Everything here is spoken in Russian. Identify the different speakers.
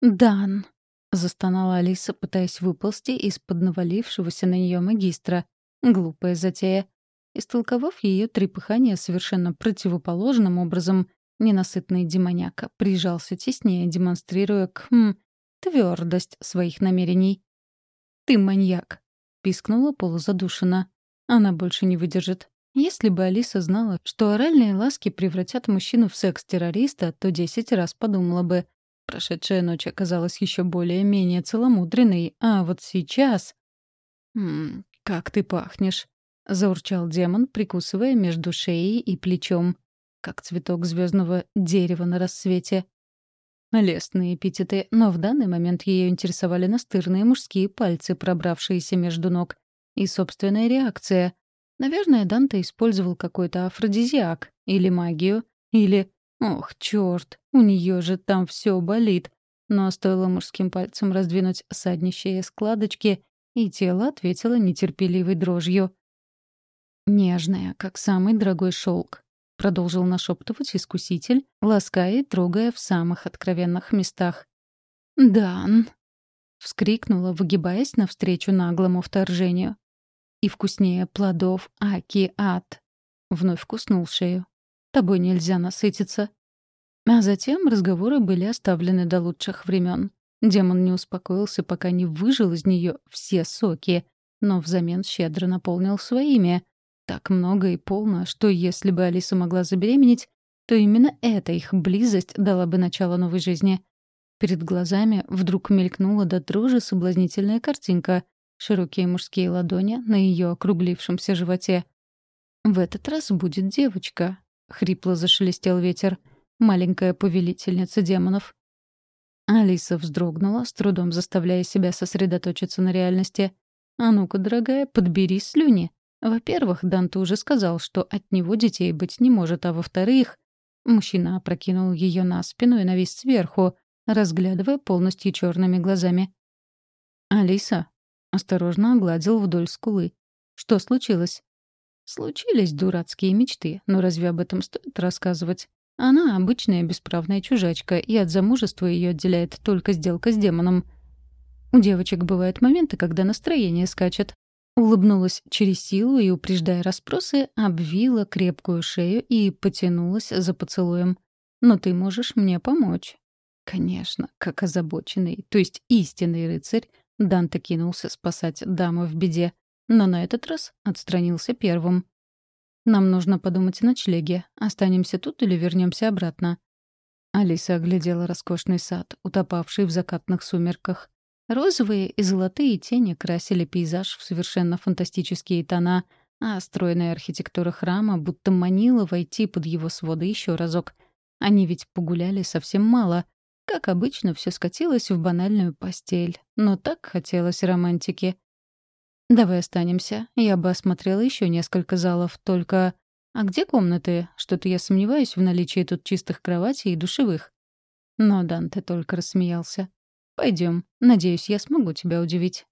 Speaker 1: «Дан!» — застонала Алиса, пытаясь выползти из-под навалившегося на нее магистра. Глупая затея. Истолковав ее трепыхание совершенно противоположным образом, ненасытный демоняка прижался теснее, демонстрируя к хм, твердость своих намерений. «Ты маньяк!» — пискнула полузадушенно. Она больше не выдержит. Если бы Алиса знала, что оральные ласки превратят мужчину в секс-террориста, то десять раз подумала бы. Прошедшая ночь оказалась еще более-менее целомудренной, а вот сейчас... «Ммм, как ты пахнешь!» — заурчал демон, прикусывая между шеей и плечом, как цветок звездного дерева на рассвете. Лестные эпитеты, но в данный момент ее интересовали настырные мужские пальцы, пробравшиеся между ног, и собственная реакция. Наверное, Данте использовал какой-то афродизиак, или магию, или... Ох, черт, у нее же там все болит. Но стоило мужским пальцем раздвинуть саднищие складочки, и тело ответило нетерпеливой дрожью. «Нежная, как самый дорогой шелк», — продолжил нашептывать искуситель, лаская и трогая в самых откровенных местах. «Дан!» — вскрикнула, выгибаясь навстречу наглому вторжению. «И вкуснее плодов аки-ад!» — вновь вкуснул шею. «Тобой нельзя насытиться». А затем разговоры были оставлены до лучших времен. Демон не успокоился, пока не выжил из нее все соки, но взамен щедро наполнил своими. Так много и полно, что если бы Алиса могла забеременеть, то именно эта их близость дала бы начало новой жизни. Перед глазами вдруг мелькнула до дрожи соблазнительная картинка. Широкие мужские ладони на ее округлившемся животе. «В этот раз будет девочка», — хрипло зашелестел ветер. «Маленькая повелительница демонов». Алиса вздрогнула, с трудом заставляя себя сосредоточиться на реальности. «А ну-ка, дорогая, подбери слюни». Во-первых, Данте уже сказал, что от него детей быть не может, а во-вторых, мужчина опрокинул ее на спину и навис сверху, разглядывая полностью черными глазами. «Алиса?» — осторожно огладил вдоль скулы. «Что случилось?» «Случились дурацкие мечты, но разве об этом стоит рассказывать? Она обычная бесправная чужачка, и от замужества ее отделяет только сделка с демоном. У девочек бывают моменты, когда настроение скачет. Улыбнулась через силу и, упреждая расспросы, обвила крепкую шею и потянулась за поцелуем. «Но ты можешь мне помочь». Конечно, как озабоченный, то есть истинный рыцарь, Данте кинулся спасать даму в беде, но на этот раз отстранился первым. Нам нужно подумать о ночлеге. Останемся тут или вернемся обратно?» Алиса оглядела роскошный сад, утопавший в закатных сумерках. Розовые и золотые тени красили пейзаж в совершенно фантастические тона, а стройная архитектура храма будто манила войти под его своды еще разок. Они ведь погуляли совсем мало. Как обычно, все скатилось в банальную постель. Но так хотелось романтики. «Давай останемся. Я бы осмотрела еще несколько залов, только... А где комнаты? Что-то я сомневаюсь в наличии тут чистых кроватей и душевых». Но Данте только рассмеялся. Пойдем. Надеюсь, я смогу тебя удивить.